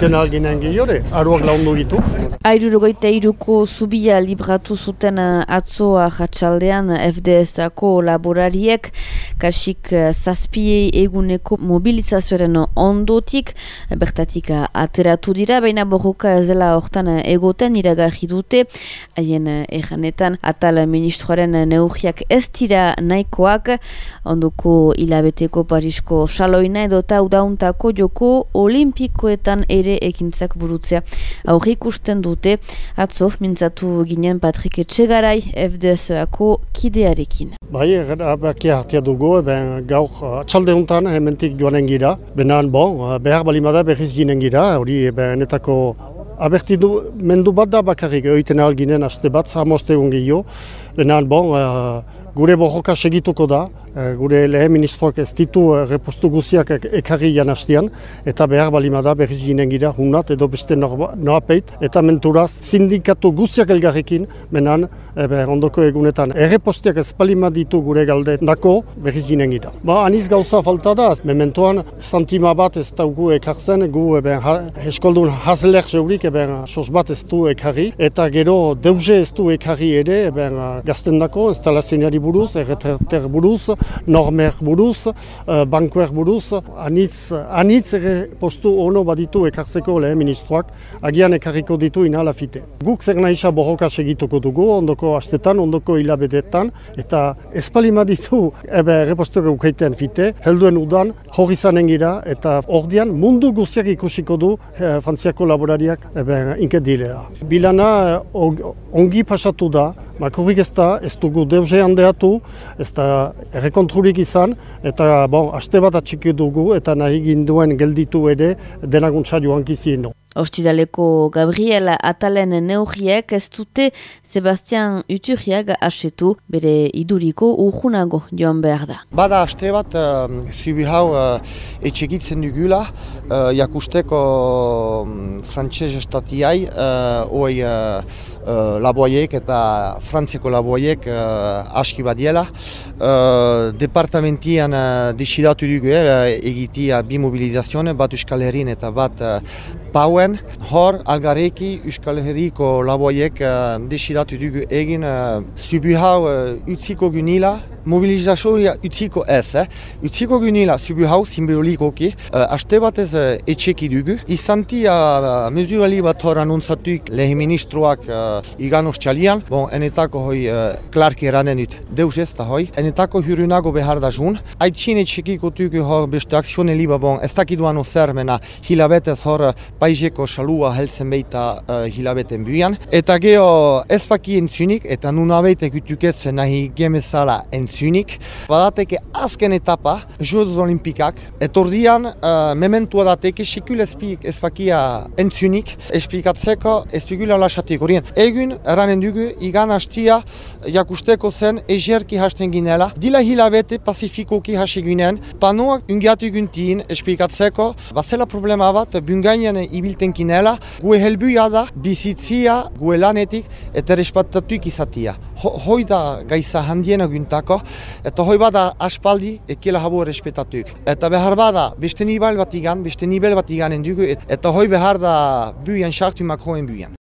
oiten alginen gehiore, aruak laundu gitu. Airurogeita iruko zubia libratu zuten eh, atzoa jatsaldean FDS-ako laborariek kasik eh, zazpiei eguneko mobilizazioaren ondotik bertatik eh, ateratu dira, baina borroka ez dela hortan egoten iragarri dute. Haien erranetan atal ministroaren neugiak ez dira nahikoak. Ondoko hilabeteko Parisko saloina edota udauntako joko olimpikoetan ere ekintzak burutzea aurre ikusten dute. Atzo mintzatu ginen Patrik Etxegarai FDS-ako kidearekin. Bai, baki hartia dugu, ben, gaur atxalde honetan hementik joanen gira. Benan, bon, behar balimada berriz ginen gira, hori benetako aberti du, mendu bat da bakarrik, oiten alginen, aste bat, zamoste egun gehiago. Benan, bon, gure borroka segituko da, Eh, gure lehen ministroak ez ditu eh, repostu guziak ekarri janastian, eta behar balimada berriz ginen gira hunat edo beste noapeit, eta menturaz sindikatu guziak elgarrekin, menan ebe, ondoko egunetan errepostiak ez balima ditu gure galde nako berriz ginen gira. Ba, aniz gauza falta da, mementoan santima bat ez dugu ekartzen, gu eben, ha, eskoldun hazler zeurik eben, sos bat ez du ekarri, eta gero deuze ez du ekarri ere, eben, gazten dako, instalazionari buruz, erreter buruz, normer buruz, uh, bankuer buruz, anitz, anitz ere postu ono baditu ekartzeko lehen ministroak, agian ekarriko ditu inala fite. Guk zer nahi borroka segituko dugu, ondoko astetan, ondoko hilabetetan, eta espalima ditu ebe repostu ukeiten fite, helduen udan, hori zanen gira, eta ordian mundu guztiak ikusiko du eh, frantziako laborariak ebe inket dilea. Bilana eh, ongi pasatu da, makurrik ez da, ez dugu deuze handeatu, ez da errekontrurik izan, eta bon, aste bat atxiki dugu, eta nahi ginduen gelditu ere denaguntza joan kizien. Ostidaleko Gabriel Atalen neugiek ez dute Sebastian Uturriak asetu bere iduriko urgunago joan behar da. Bada aste bat, uh, zubi hau uh, etxegitzen dugula, uh, jakusteko um, frantxez estatiai, uh, oi uh, laboiek eta frantziako laboiek uh, aski badiela. Uh, departamentian uh, desidatu dugu uh, egitia bi mobilizazione, bat Euskal Herrin eta bat uh, Pauen, hor algareki Euskal Herriko laboiek uh, desidatu dugu egin uh, zubi hau uh, utziko gunila, mobilizazioa utziko ez, eh? utziko gunila zubi hau simbolikoki, uh, aste batez uh, etxeki dugu, izanti uh, mezurali bat hor anuntzatuik lehi ministroak uh, igan ostxalian, bon, enetako hoi uh, klarki eranen dut, deus ez da hoi, enetako hyrunago behar da jun, haitxin etxekiko dugu hor beste akzione liba, bon, ez dakiduan ozer mena hilabetez hor paizeko salua helzen beita uh, hilabeten buian. Eta geho ez baki entzunik, eta nuna beite gutuketzen nahi gemezala entzunik. Badateke azken etapa, Jodos Olimpikak, etordian uh, mementua dateke sekul ez bakia entzunik, esplikatzeko ez dugula lasatik. Horien, egun, eranen dugu, igan hastia, jakusteko zen, ejerki hasten ginela, dila hilabete pasifikoki hasi ginen, panoak ungiatu guntin, esplikatzeko, bazela problema bat, bungainen ibilten kinela, gue helbuia da, bizitzia, gue lanetik, eta respatatuik izatia. Ho, hoi da gaiza handiena guntako, eta hoi bada aspaldi ekela habu respetatuik. Eta behar bada, beste nibel bat igan, beste nibel bat iganen dugu, eta hoi behar da buian sartu makroen buian.